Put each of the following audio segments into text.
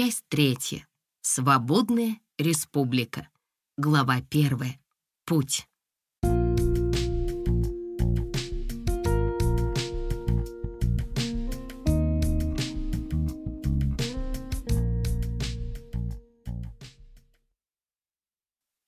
Часть третья. Свободная республика. Глава первая. Путь.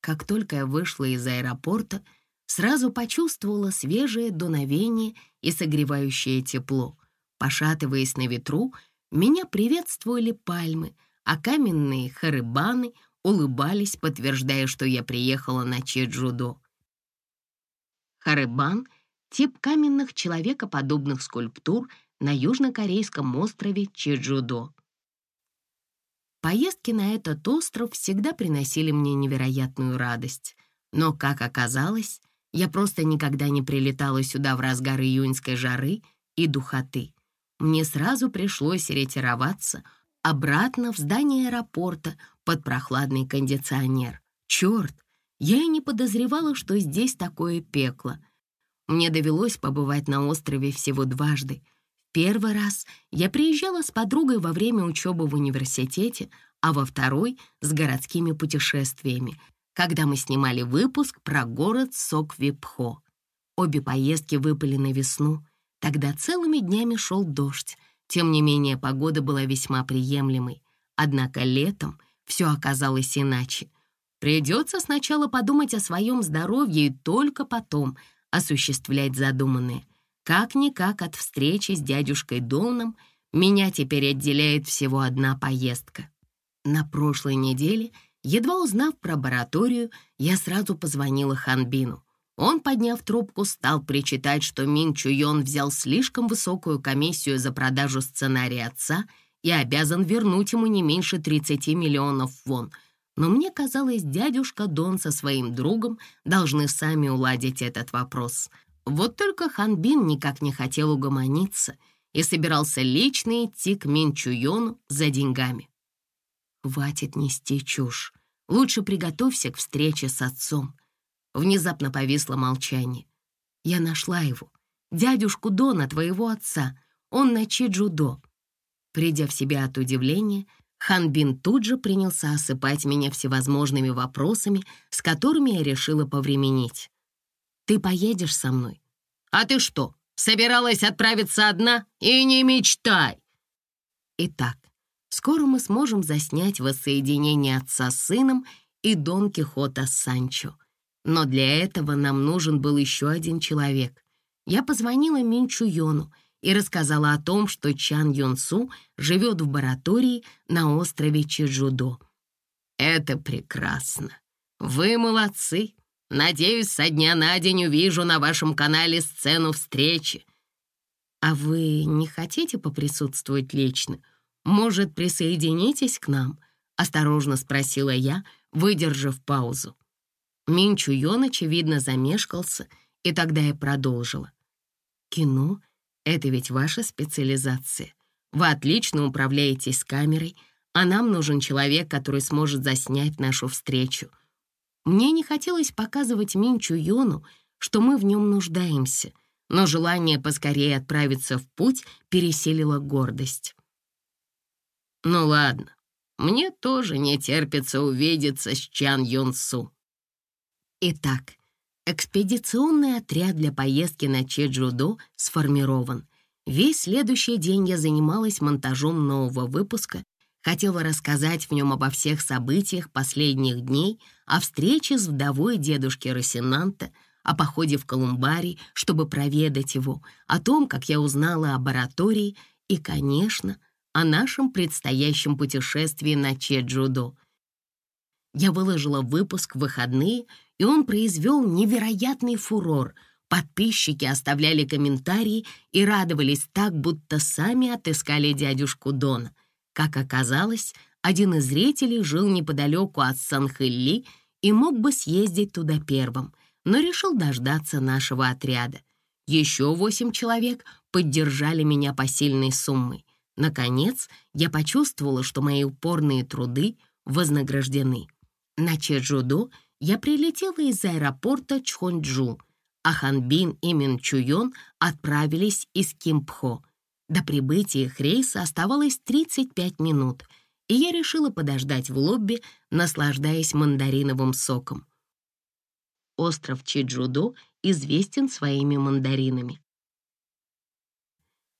Как только я вышла из аэропорта, сразу почувствовала свежее дуновение и согревающее тепло. Пошатываясь на ветру, меня приветствовали пальмы, а каменные харыбаны улыбались, подтверждая, что я приехала на Чеджудо. Харыбан — тип каменных человекоподобных скульптур на южнокорейском острове Чеджудо. Поездки на этот остров всегда приносили мне невероятную радость. Но, как оказалось, я просто никогда не прилетала сюда в разгар июньской жары и духоты. Мне сразу пришлось ретироваться обратно в здание аэропорта под прохладный кондиционер. Черт, я и не подозревала, что здесь такое пекло. Мне довелось побывать на острове всего дважды — Первый раз я приезжала с подругой во время учебы в университете, а во второй — с городскими путешествиями, когда мы снимали выпуск про город Соквипхо. Обе поездки выпали на весну. Тогда целыми днями шел дождь. Тем не менее, погода была весьма приемлемой. Однако летом все оказалось иначе. Придется сначала подумать о своем здоровье и только потом осуществлять задуманное. Как-никак от встречи с дядюшкой Доном меня теперь отделяет всего одна поездка. На прошлой неделе, едва узнав про лабораторию, я сразу позвонила Ханбину. Он, подняв трубку, стал причитать, что Мин Чуйон взял слишком высокую комиссию за продажу сценария отца и обязан вернуть ему не меньше 30 миллионов вон. Но мне казалось, дядюшка Дон со своим другом должны сами уладить этот вопрос — вот только Ханбин никак не хотел угомониться и собирался лично идти к Минчуйону за деньгами. «Хватит нести чушь. Лучше приготовься к встрече с отцом». Внезапно повисло молчание. «Я нашла его. Дядюшку Дона, твоего отца. Он на Чеджудо». Придя в себя от удивления, Ханбин тут же принялся осыпать меня всевозможными вопросами, с которыми я решила повременить. Ты поедешь со мной?» «А ты что, собиралась отправиться одна? И не мечтай!» Итак, скоро мы сможем заснять воссоединение отца с сыном и Дон Кихота с Санчо. Но для этого нам нужен был еще один человек. Я позвонила Минчу Йону и рассказала о том, что Чан Йон Су живет в баратории на острове Чеджудо. «Это прекрасно. Вы молодцы», Надеюсь, со дня на день увижу на вашем канале сцену встречи. А вы не хотите поприсутствовать лично? Может, присоединитесь к нам? Осторожно спросила я, выдержав паузу. Мин Чуйон, очевидно, замешкался, и тогда я продолжила. Кино — это ведь ваша специализация. Вы отлично управляетесь камерой, а нам нужен человек, который сможет заснять нашу встречу — мне не хотелось показывать Минчу Йону, что мы в нем нуждаемся, но желание поскорее отправиться в путь переселило гордость. «Ну ладно, мне тоже не терпится увидеться с Чан Йон Су». Итак, экспедиционный отряд для поездки на Чеджудо сформирован. Весь следующий день я занималась монтажом нового выпуска, Хотела рассказать в нем обо всех событиях последних дней, о встрече с вдовой дедушки Росинанта, о походе в Колумбарий, чтобы проведать его, о том, как я узнала об оратории и, конечно, о нашем предстоящем путешествии на Чеджудо. Я выложила выпуск в выходные, и он произвел невероятный фурор. Подписчики оставляли комментарии и радовались так, будто сами отыскали дядюшку Дона — как оказалось, один из зрителей жил неподалеку от Сан-Хилли и мог бы съездить туда первым, но решил дождаться нашего отряда. Еще восемь человек поддержали меня посильной суммой. Наконец, я почувствовала, что мои упорные труды вознаграждены. На Чеджудо я прилетела из аэропорта Чхонджу, а Ханбин и Минчуйон отправились из Кимпхо — до прибытия их рейса оставалось 35 минут, и я решила подождать в лобби, наслаждаясь мандариновым соком. Остров Чиджудо известен своими мандаринами.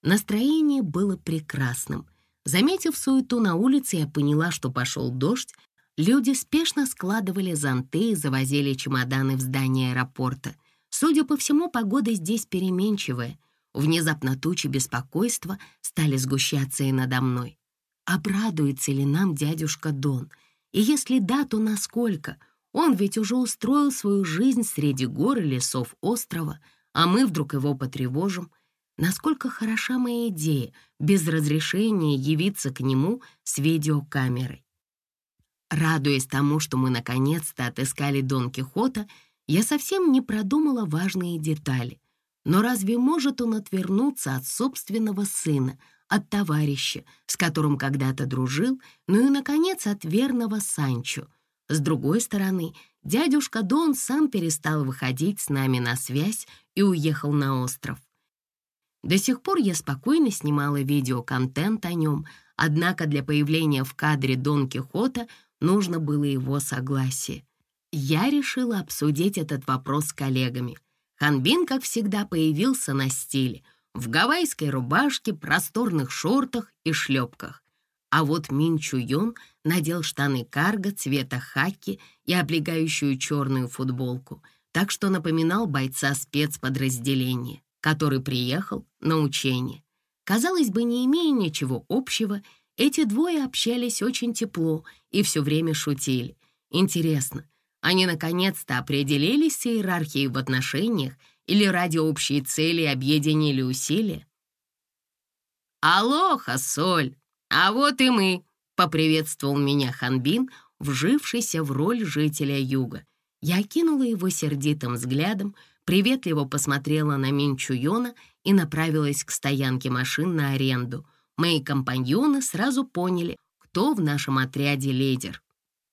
Настроение было прекрасным. Заметив суету на улице, я поняла, что пошел дождь. Люди спешно складывали зонты и завозили чемоданы в здание аэропорта. Судя по всему, погода здесь переменчивая. Внезапно тучи беспокойства стали сгущаться и надо мной. Обрадуется ли нам дядюшка Дон? И если да, то насколько? Он ведь уже устроил свою жизнь среди гор и лесов острова, а мы вдруг его потревожим. Насколько хороша моя идея без разрешения явиться к нему с видеокамерой. Радуясь тому, что мы наконец-то отыскали Дон Кихота, я совсем не продумала важные детали. Но разве может он отвернуться от собственного сына, от товарища, с которым когда-то дружил, ну и, наконец, от верного Санчо? С другой стороны, дядюшка Дон сам перестал выходить с нами на связь и уехал на остров. До сих пор я спокойно снимала видеоконтент о нем, однако для появления в кадре Дон Кихота нужно было его согласие. Я решила обсудить этот вопрос с коллегами. Ханбин, как всегда, появился на стиле, в гавайской рубашке, просторных шортах и шлепках. А вот Мин Чуйон надел штаны карго цвета хаки и облегающую черную футболку, так что напоминал бойца спецподразделения, который приехал на учение. Казалось бы, не имея ничего общего, эти двое общались очень тепло и все время шутили. Интересно, они наконец-то определились с иерархией в отношениях или ради общей цели объединили усилия? «Алоха, Соль! А вот и мы!» — поприветствовал меня Ханбин, вжившийся в роль жителя юга. Я окинула его сердитым взглядом, приветливо посмотрела на Минчуйона и направилась к стоянке машин на аренду. Мои компаньоны сразу поняли, кто в нашем отряде лидер.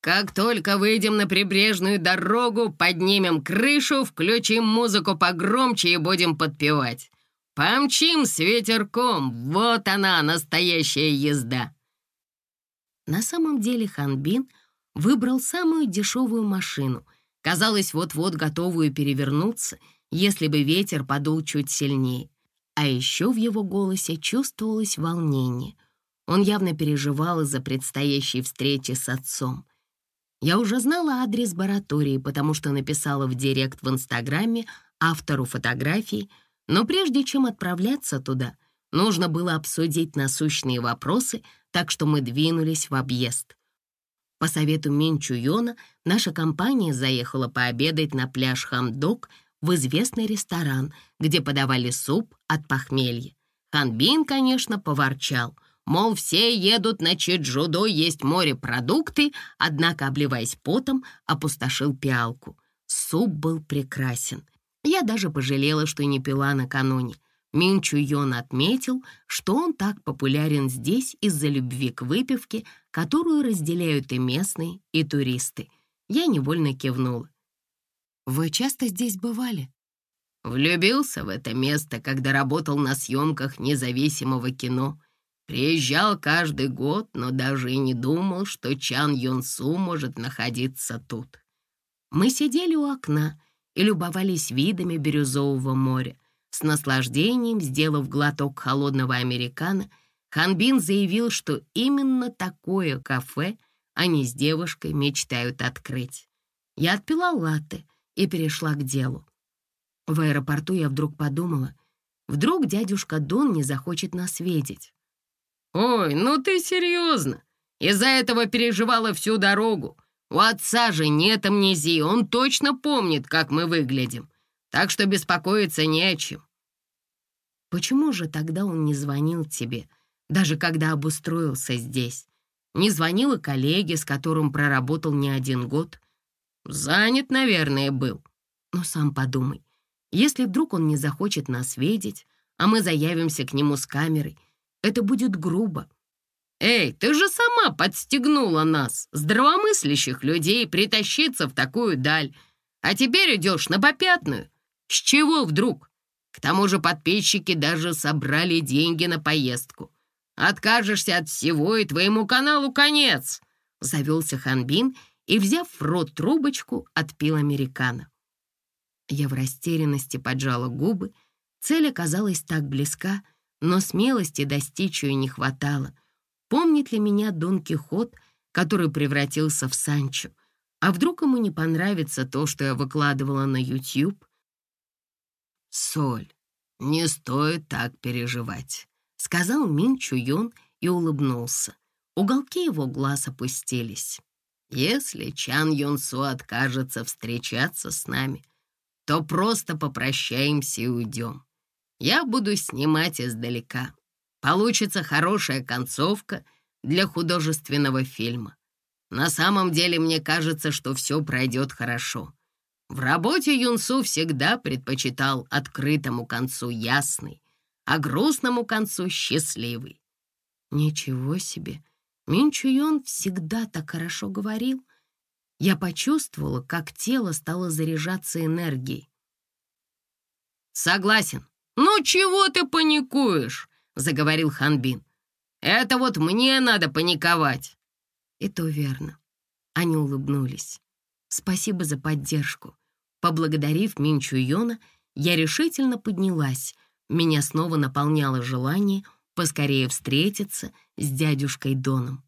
Как только выйдем на прибрежную дорогу, поднимем крышу, включим музыку погромче и будем подпевать. Помчим с ветерком, вот она, настоящая езда. На самом деле Ханбин выбрал самую дешевую машину, казалось, вот-вот готовую перевернуться, если бы ветер подул чуть сильнее. А еще в его голосе чувствовалось волнение. Он явно переживал из-за предстоящей встречи с отцом. Я уже знала адрес баратории, потому что написала в директ в Инстаграме автору фотографий, но прежде чем отправляться туда, нужно было обсудить насущные вопросы, так что мы двинулись в объезд. По совету Минчу Йона наша компания заехала пообедать на пляж Хамдок в известный ресторан, где подавали суп от похмелья. Ханбин, конечно, поворчал — Мол, все едут на Чеджудо есть морепродукты, однако, обливаясь потом, опустошил пиалку. Суп был прекрасен. Я даже пожалела, что не пила накануне. Мин Чуйон отметил, что он так популярен здесь из-за любви к выпивке, которую разделяют и местные, и туристы. Я невольно кивнула. «Вы часто здесь бывали?» Влюбился в это место, когда работал на съемках независимого кино. Приезжал каждый год, но даже и не думал, что Чан Юнсу может находиться тут. Мы сидели у окна и любовались видами бирюзового моря. С наслаждением, сделав глоток холодного американо, Ханбин заявил, что именно такое кафе они с девушкой мечтают открыть. Я отпила латте и перешла к делу. В аэропорту я вдруг подумала, вдруг дядюшка Дон не захочет нас видеть. «Ой, ну ты серьезно? Из-за этого переживала всю дорогу. У отца же нет амнезии, он точно помнит, как мы выглядим. Так что беспокоиться не о чем». «Почему же тогда он не звонил тебе, даже когда обустроился здесь? Не звонил и коллеге, с которым проработал не один год? Занят, наверное, был. Но сам подумай, если вдруг он не захочет нас видеть, а мы заявимся к нему с камерой, это будет грубо. Эй, ты же сама подстегнула нас, здравомыслящих людей, притащиться в такую даль. А теперь идешь на попятную. С чего вдруг? К тому же подписчики даже собрали деньги на поездку. Откажешься от всего, и твоему каналу конец!» Завелся Ханбин и, взяв в рот трубочку, отпил американо. Я в растерянности поджала губы. Цель оказалась так близка, но смелости достичь ее не хватало. Помнит ли меня Дон Кихот, который превратился в Санчо? А вдруг ему не понравится то, что я выкладывала на YouTube? «Соль, не стоит так переживать», — сказал Мин Чуйон и улыбнулся. Уголки его глаз опустились. «Если Чан Юнсу откажется встречаться с нами, то просто попрощаемся и уйдем. Я буду снимать издалека. Получится хорошая концовка для художественного фильма. На самом деле, мне кажется, что все пройдет хорошо. В работе Юнсу всегда предпочитал открытому концу ясный, а грустному концу счастливый. Ничего себе! Мин Чуйон всегда так хорошо говорил. Я почувствовала, как тело стало заряжаться энергией. «Согласен. Ну чего ты паникуешь?» — заговорил Ханбин. «Это вот мне надо паниковать». И то верно. Они улыбнулись. «Спасибо за поддержку». Поблагодарив Минчу Йона, я решительно поднялась. Меня снова наполняло желание поскорее встретиться с дядюшкой Доном.